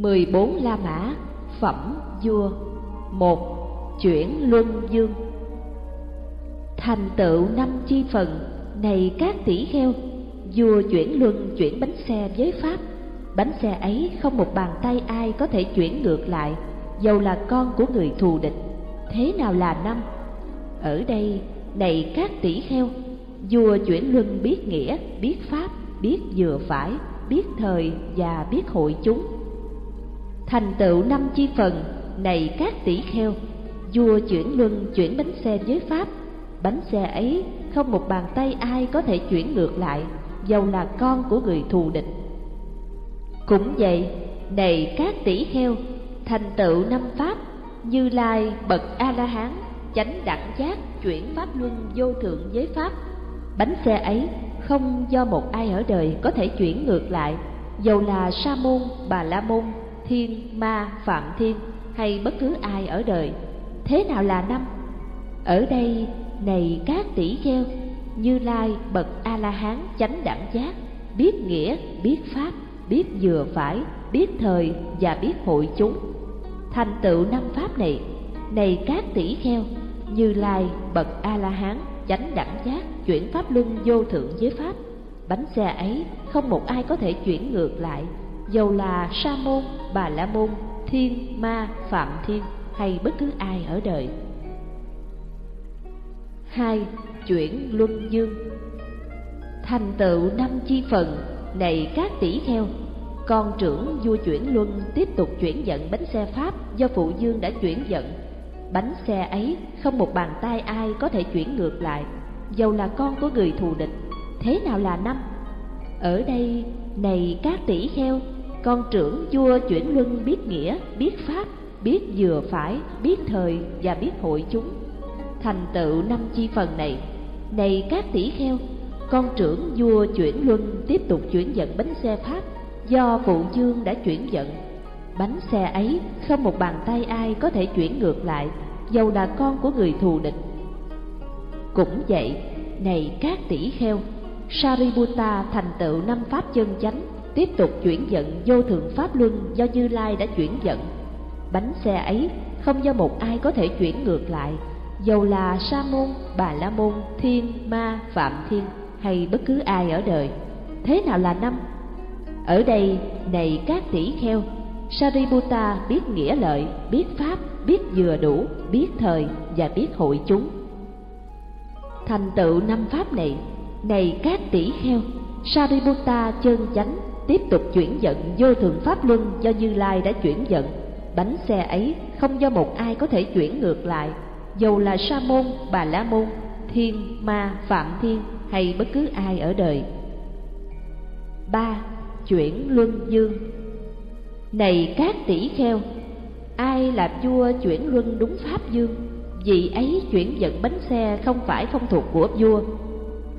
14 La Mã Phẩm vua. Một Chuyển luân dương. Thành tựu năm chi phần Này các tỷ kheo Vua chuyển luân chuyển bánh xe với Pháp. Bánh xe ấy không một bàn tay ai có thể chuyển ngược lại Dầu là con của người thù địch. Thế nào là năm? Ở đây, này các tỷ kheo Vua chuyển luân biết nghĩa, biết pháp, biết vừa phải, biết thời và biết hội chúng thành tựu năm chi phần, này các tỷ kheo, vua chuyển luân chuyển bánh xe với pháp. Bánh xe ấy, không một bàn tay ai có thể chuyển ngược lại, dầu là con của người thù địch. Cũng vậy, này các tỷ kheo, thành tựu năm pháp, như lai, bậc a la hán chánh đẳng giác chuyển pháp luân vô thượng giới pháp. Bánh xe ấy không do một ai ở đời có thể chuyển ngược lại, dầu là sa môn bà la môn thiên, ma, phạm thiên hay bất cứ ai ở đời, thế nào là năm? Ở đây này các tỷ kheo, như lai, bậc a la hán chánh đẳng giác, biết nghĩa, biết pháp, biết vừa phải, biết thời và biết hội chúng. Thành tựu năm pháp này này các tỷ kheo, như lai, bậc a la hán chánh đẳng giác chuyển pháp luân vô thượng giới pháp. Bánh xe ấy, không một ai có thể chuyển ngược lại dầu là sa môn, bà la môn, thiên ma, phạm thiên hay bất cứ ai ở đời. Hai, chuyển luân dương. Thành tựu năm chi phần, này các tỷ kheo, con trưởng vua chuyển luân tiếp tục chuyển dẫn bánh xe pháp do phụ dương đã chuyển dẫn bánh xe ấy, không một bàn tay ai có thể chuyển ngược lại. Dầu là con của người thù địch, thế nào là năm? Ở đây, này các tỷ kheo con trưởng vua chuyển luân biết nghĩa, biết pháp, biết vừa phải, biết thời và biết hội chúng. Thành tựu năm chi phần này. Này các tỷ kheo, con trưởng vua chuyển luân tiếp tục chuyển dẫn bánh xe pháp do phụ dương đã chuyển dẫn bánh xe ấy, không một bàn tay ai có thể chuyển ngược lại, dầu là con của người thù địch. Cũng vậy, này các tỷ kheo, sariputta thành tựu năm pháp chân chánh tiếp tục chuyển dẫn vô thượng pháp luân do Như Lai đã chuyển dẫn. Bánh xe ấy không do một ai có thể chuyển ngược lại, dầu là Sa môn, Bà La môn, Thiên, Ma, Phạm Thiên hay bất cứ ai ở đời. Thế nào là năm? Ở đây, này các tỷ kheo, Sariputta biết nghĩa lợi, biết pháp, biết vừa đủ, biết thời và biết hội chúng. Thành tựu năm pháp này, này các tỷ kheo, Sariputta chân chánh tiếp tục chuyển dẫn vô thường pháp luân do Như Lai đã chuyển dẫn. Bánh xe ấy không do một ai có thể chuyển ngược lại, dầu là Sa môn, Bà La môn, Thiên, Ma, Phạm Thiên hay bất cứ ai ở đời. ba Chuyển luân dương Này các tỷ kheo, ai làm vua chuyển luân đúng pháp dương, vị ấy chuyển dẫn bánh xe không phải phong thuộc của vua.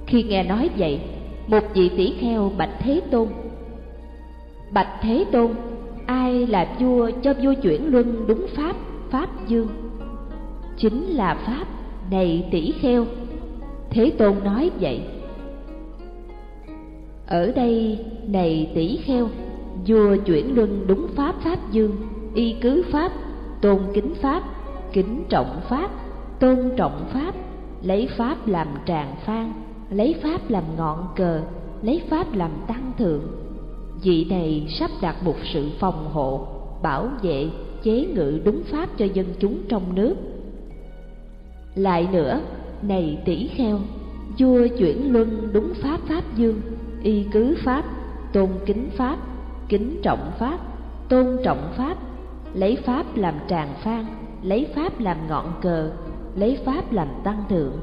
Khi nghe nói vậy, một vị tỷ kheo bạch Thế Tôn Bạch Thế Tôn, ai là vua cho vua chuyển luân đúng pháp, pháp dương? Chính là pháp này tỷ kheo. Thế Tôn nói vậy. Ở đây này tỷ kheo, vua chuyển luân đúng pháp pháp dương, y cứ pháp, tôn kính pháp, kính trọng pháp, tôn trọng pháp, lấy pháp làm tràng phan, lấy pháp làm ngọn cờ, lấy pháp làm tăng thượng vị này sắp đặt một sự phòng hộ, bảo vệ, chế ngự đúng pháp cho dân chúng trong nước. Lại nữa, này tỷ kheo, vua chuyển luân đúng pháp pháp dương, y cứ pháp, tôn kính pháp, kính trọng pháp, tôn trọng pháp, lấy pháp làm tràng phan, lấy pháp làm ngọn cờ, lấy pháp làm tăng thượng.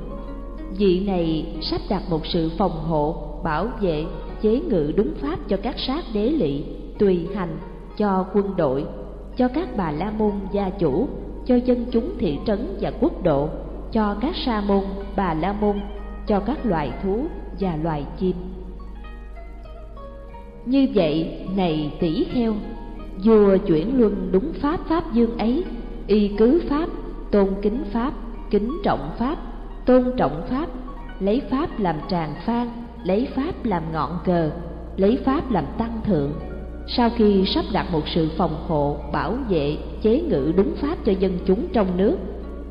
Vị này sắp đặt một sự phòng hộ, bảo vệ chế ngự đúng pháp cho các sát đế lỵ, tùy hành, cho quân đội, cho các bà la môn gia chủ, cho dân chúng thị trấn và quốc độ, cho các sa môn, bà la môn, cho các loài thú và loài chim. Như vậy, này tỷ heo vua chuyển luân đúng pháp pháp dương ấy, y cứ pháp, tôn kính pháp, kính trọng pháp, tôn trọng pháp, lấy pháp làm tràng phan lấy pháp làm ngọn cờ lấy pháp làm tăng thượng sau khi sắp đặt một sự phòng hộ, bảo vệ, chế ngự đúng pháp cho dân chúng trong nước,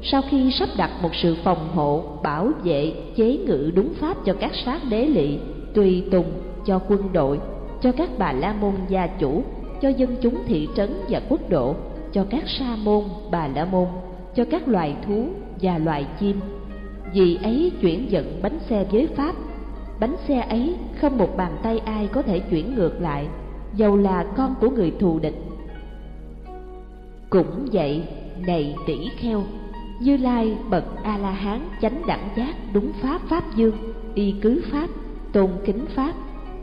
sau khi sắp đặt một sự phòng hộ, bảo vệ, chế ngự đúng pháp cho các sát đế lỵ, tùy tùng, cho quân đội, cho các bà la môn gia chủ, cho dân chúng thị trấn và quốc độ, cho các sa môn, bà la môn, cho các loài thú và loài chim. Vì ấy chuyển dẫn bánh xe giới pháp, bánh xe ấy không một bàn tay ai có thể chuyển ngược lại, dầu là con của người thù địch. Cũng vậy, này tỷ kheo, Như Lai bậc A La Hán chánh đẳng giác đúng pháp pháp dương, y cứ pháp, tôn kính pháp,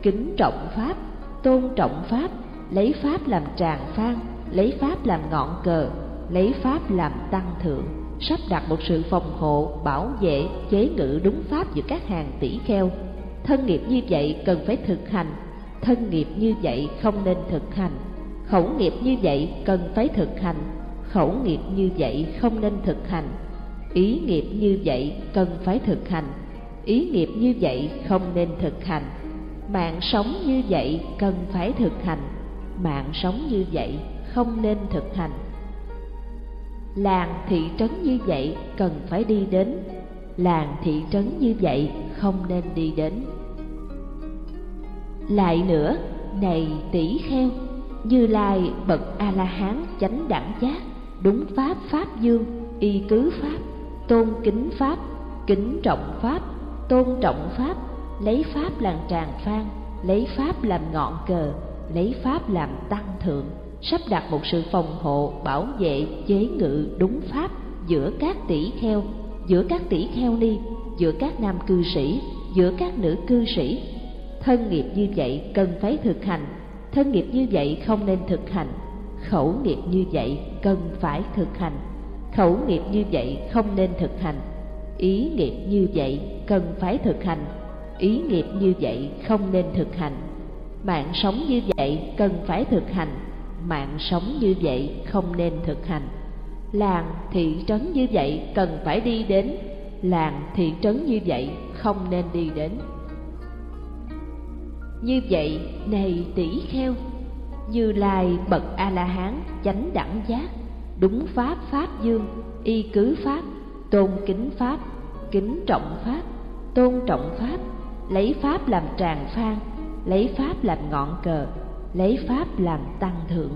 kính trọng pháp, tôn trọng pháp, lấy pháp làm tràng phan, lấy pháp làm ngọn cờ, lấy pháp làm tăng thượng, sắp đặt một sự phòng hộ, bảo vệ, chế ngự đúng pháp giữa các hàng tỷ kheo. Thân nghiệp như vậy cần phải thực hành, thân nghiệp như vậy không nên thực hành. Khẩu nghiệp như vậy cần phải thực hành, khẩu nghiệp như vậy không nên thực hành. Ý nghiệp như vậy cần phải thực hành, ý nghiệp như vậy không nên thực hành. Mạng sống như vậy cần phải thực hành, mạng sống như vậy không nên thực hành làng thị trấn như vậy cần phải đi đến làng thị trấn như vậy không nên đi đến. Lại nữa này tỷ kheo như lai bậc a la hán chánh đẳng giác đúng pháp pháp dương y cứ pháp tôn kính pháp kính trọng pháp tôn trọng pháp lấy pháp làm tràng phan lấy pháp làm ngọn cờ lấy pháp làm tăng thượng sắp đặt một sự phòng hộ, bảo vệ, chế ngự đúng pháp giữa các tỷ kheo, giữa các tỷ kheo ni, giữa các nam cư sĩ, giữa các nữ cư sĩ. Thân nghiệp như vậy cần phải thực hành, thân nghiệp như vậy không nên thực hành, khẩu nghiệp như vậy cần phải thực hành, khẩu nghiệp như vậy không nên thực hành, ý nghiệp như vậy cần phải thực hành, ý nghiệp như vậy không nên thực hành. Mạng sống như vậy cần phải thực hành, mạng sống như vậy không nên thực hành làng thị trấn như vậy cần phải đi đến. Làng thị trấn như vậy không nên đi đến. Như vậy, này tỷ kheo, như lai bậc a la hán chánh đẳng giác, đúng pháp pháp dương, y cứ pháp, tôn kính pháp, kính trọng pháp, tôn trọng pháp, lấy pháp làm tràng phan, lấy pháp làm ngọn cờ, lấy pháp làm tăng thượng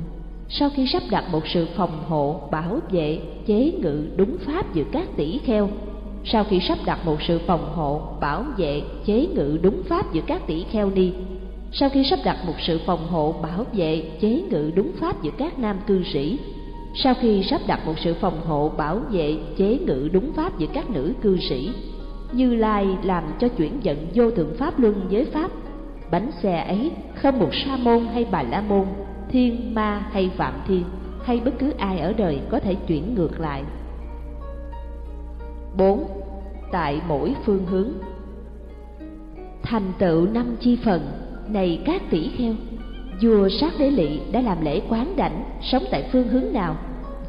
sau khi sắp đặt một sự phòng hộ bảo vệ, chế ngự đúng pháp giữa các tỷ kheo, sau khi sắp đặt một sự phòng hộ bảo vệ, chế ngự đúng pháp giữa các tỷ kheo ni sau khi sắp đặt một sự phòng hộ bảo vệ, chế ngự đúng pháp giữa các nam cư sĩ. Sau khi sắp đặt một sự phòng hộ bảo vệ, chế ngự đúng pháp giữa các nữ cư sĩ. Như lai làm cho chuyển dẫn vô thượng pháp luân với pháp, bánh xe ấy không một sa môn hay bà la môn thiên, ma hay phạm thiên, hay bất cứ ai ở đời có thể chuyển ngược lại. 4. Tại mỗi phương hướng. Thành tựu năm chi phần, Này các tỷ kheo, Vua sát đế lỵ đã làm lễ quán đảnh Sống tại phương hướng nào,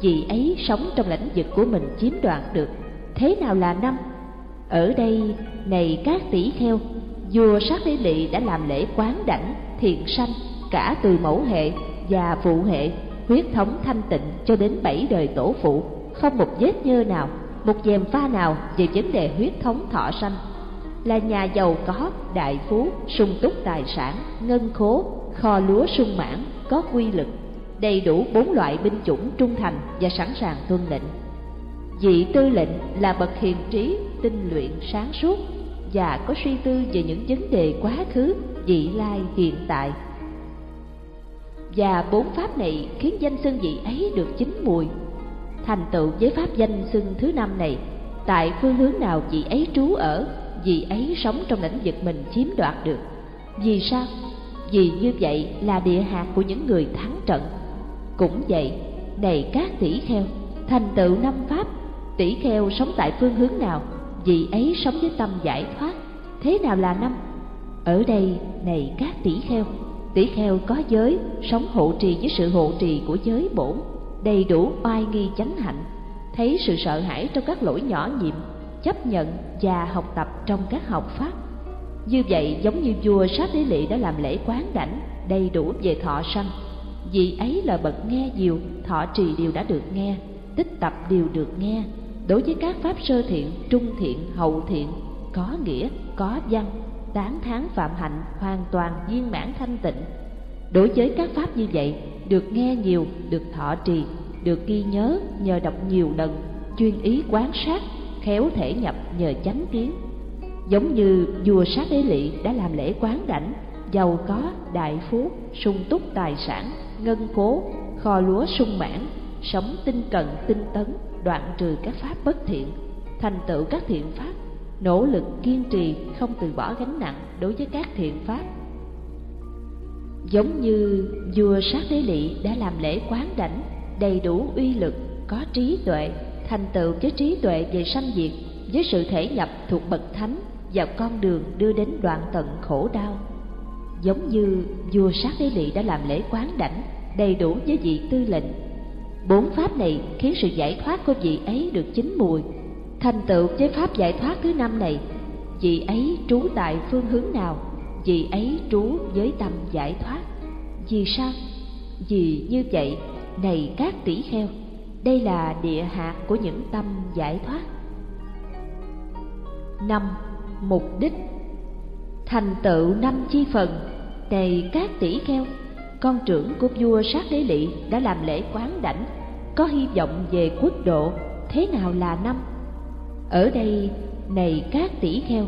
Vì ấy sống trong lãnh vực của mình chiếm đoạt được. Thế nào là năm? Ở đây, này các tỷ kheo, vua sát đế lỵ đã làm lễ quán đảnh thiện sanh cả từ mẫu hệ và phụ hệ huyết thống thanh tịnh cho đến bảy đời tổ phụ không một vết nhơ nào một dèm pha nào về vấn đề huyết thống thọ sanh là nhà giàu có đại phú sung túc tài sản ngân khố kho lúa sung mãn có quy lực đầy đủ bốn loại binh chủng trung thành và sẵn sàng tuân lệnh vị tư lệnh là bậc hiền trí tinh luyện sáng suốt và có suy tư về những vấn đề quá khứ, vị lai, hiện tại. Và bốn pháp này khiến danh xưng vị ấy được chín mùi. Thành tựu với pháp danh xưng thứ năm này, tại phương hướng nào vị ấy trú ở, vị ấy sống trong lĩnh vực mình chiếm đoạt được. Vì sao? Vì như vậy là địa hạt của những người thắng trận. Cũng vậy, này các tỷ kheo, thành tựu năm pháp, tỷ kheo sống tại phương hướng nào vị ấy sống với tâm giải thoát thế nào là năm ở đây này các tỷ kheo tỷ kheo có giới, sống hộ trì với sự hộ trì của giới bổn, đầy đủ oai nghi chánh hạnh, thấy sự sợ hãi trong các lỗi nhỏ nhiệm chấp nhận và học tập trong các học pháp. Như vậy, giống như vua sát đế lỵ đã làm lễ quán đảnh, đầy đủ về thọ sanh. Vì ấy là bậc nghe nhiều, thọ trì điều đã được nghe, tích tập điều được nghe. Đối với các pháp sơ thiện, trung thiện, hậu thiện, có nghĩa, có văn tán thán phạm hạnh hoàn toàn viên mãn thanh tịnh. Đối với các pháp như vậy, được nghe nhiều, được thọ trì, được ghi nhớ nhờ đọc nhiều lần, chuyên ý quán sát, khéo thể nhập nhờ chánh kiến. Giống như vua sát đế lỵ đã làm lễ quán đảnh, giàu có, đại phú, sung túc tài sản, ngân cố, kho lúa sung mãn, sống tinh cần tinh tấn, đoạn trừ các pháp bất thiện, thành tựu các thiện pháp nỗ lực kiên trì không từ bỏ gánh nặng đối với các thiện pháp. Giống như vua sát đế lỵ đã làm lễ quán đảnh đầy đủ uy lực, có trí tuệ, thành tựu với trí tuệ về sanh diệt, với sự thể nhập thuộc bậc thánh vào con đường đưa đến đoạn tận khổ đau. Giống như vua sát đế lỵ đã làm lễ quán đảnh đầy đủ với vị tư lệnh. Bốn pháp này khiến sự giải thoát của vị ấy được chín mùi thành tựu với pháp giải thoát thứ năm này vị ấy trú tại phương hướng nào vị ấy trú với tâm giải thoát. Vì sao? Vì như vậy, này các tỷ kheo, đây là địa hạt của những tâm giải thoát. Năm, mục đích. Thành tựu năm chi phần này các tỷ kheo, con trưởng của vua sát đế lỵ đã làm lễ quán đảnh, có hy vọng về quốc độ thế nào là năm? Ở đây, này các tỷ kheo,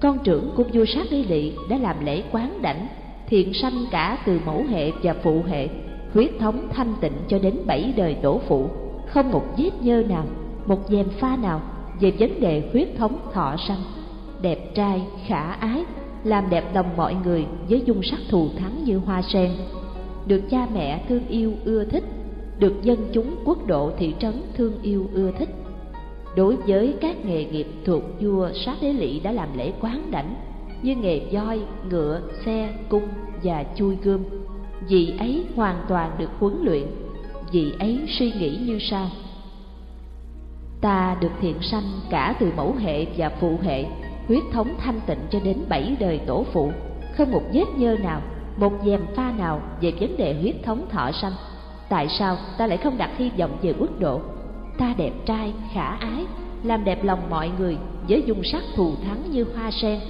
con trưởng của vua sát đế lị đã làm lễ quán đảnh, thiện sanh cả từ mẫu hệ và phụ hệ, huyết thống thanh tịnh cho đến bảy đời tổ phụ. Không một vết nhơ nào, một dèm pha nào về vấn đề huyết thống thọ sanh. Đẹp trai, khả ái, làm đẹp lòng mọi người với dung sắc thù thắng như hoa sen. Được cha mẹ thương yêu ưa thích, được dân chúng quốc độ thị trấn thương yêu ưa thích đối với các nghề nghiệp thuộc vua sát đế lỵ đã làm lễ quán đảnh, như nghề voi, ngựa, xe, cung và chui gươm. Vị ấy hoàn toàn được huấn luyện, vị ấy suy nghĩ như sau. Ta được thiện sanh cả từ mẫu hệ và phụ hệ, huyết thống thanh tịnh cho đến bảy đời tổ phụ. Không một vết nhơ nào, một dèm pha nào về vấn đề huyết thống thọ sanh. Tại sao ta lại không đặt hy vọng về quốc độ? Ta đẹp trai, khả ái, làm đẹp lòng mọi người với dung sắc thù thắng như hoa sen.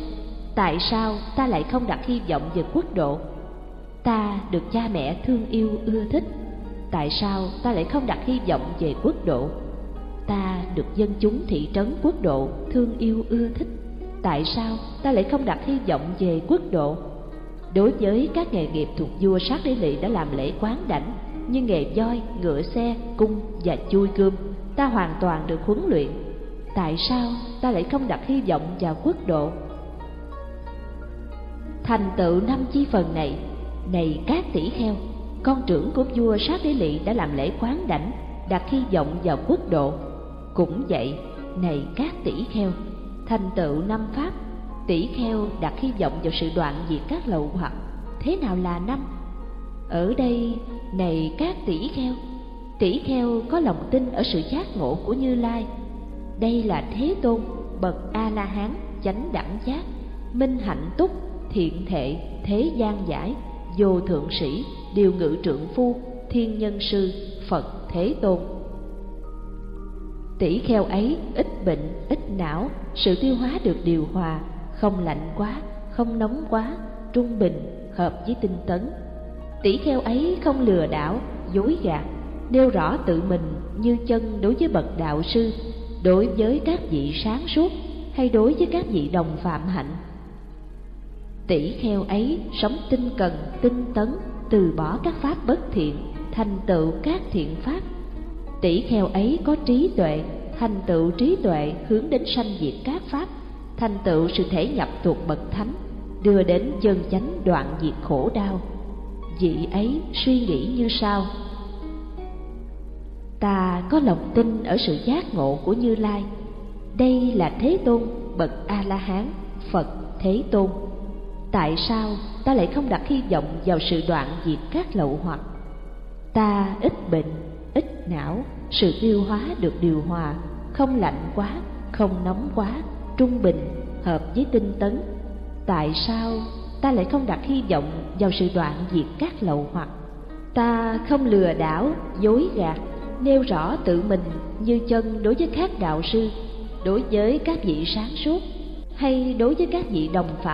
Tại sao ta lại không đặt hy vọng về quốc độ? Ta được cha mẹ thương yêu, ưa thích. Tại sao ta lại không đặt hy vọng về quốc độ? Ta được dân chúng thị trấn quốc độ thương yêu, ưa thích. Tại sao ta lại không đặt hy vọng về quốc độ? Đối với các nghề nghiệp thuộc vua sát đế lỵ đã làm lễ quán đảnh như nghề voi, ngựa xe, cung và chui gươm ta hoàn toàn được huấn luyện. Tại sao ta lại không đặt hy vọng vào quốc độ? Thành tựu năm chi phần này này các tỷ kheo, con trưởng của vua sát đế lỵ đã làm lễ quán đảnh, đặt hy vọng vào quốc độ. Cũng vậy, này các tỷ kheo, thành tựu năm pháp, tỷ kheo đặt hy vọng vào sự đoạn diệt các lậu hoặc, thế nào là năm? Ở đây, này các tỷ kheo tỷ kheo có lòng tin ở sự giác ngộ của như lai. Đây là thế tôn, bậc a la hán chánh đẳng giác, minh hạnh túc, thiện thệ thế gian giải, vô thượng sĩ, điều ngự trượng phu, thiên nhân sư, phật thế tôn. Tỷ kheo ấy ít bệnh, ít não, sự tiêu hóa được điều hòa, không lạnh quá, không nóng quá, trung bình, hợp với tinh tấn. Tỷ kheo ấy không lừa đảo, dối gạt nêu rõ tự mình như chân đối với bậc đạo sư, đối với các vị sáng suốt hay đối với các vị đồng phạm hạnh. Tỷ kheo ấy sống tinh cần, tinh tấn, từ bỏ các pháp bất thiện, thành tựu các thiện pháp. Tỷ kheo ấy có trí tuệ, thành tựu trí tuệ hướng đến sanh diệt các pháp, thành tựu sự thể nhập thuộc bậc thánh, đưa đến chân chánh đoạn diệt khổ đau. Vị ấy suy nghĩ như sau ta có lòng tin ở sự giác ngộ của như lai. Đây là thế tôn bậc a la hán phật thế tôn. Tại sao ta lại không đặt hy vọng vào sự đoạn diệt các lậu hoặc? Ta ít bệnh, ít não, sự tiêu hóa được điều hòa, không lạnh quá, không nóng quá, trung bình, hợp với tinh tấn. Tại sao ta lại không đặt hy vọng vào sự đoạn diệt các lậu hoặc? Ta không lừa đảo, dối gạt nêu rõ tự mình như chân đối với các đạo sư, đối với các vị sáng suốt, hay đối với các vị đồng phạm.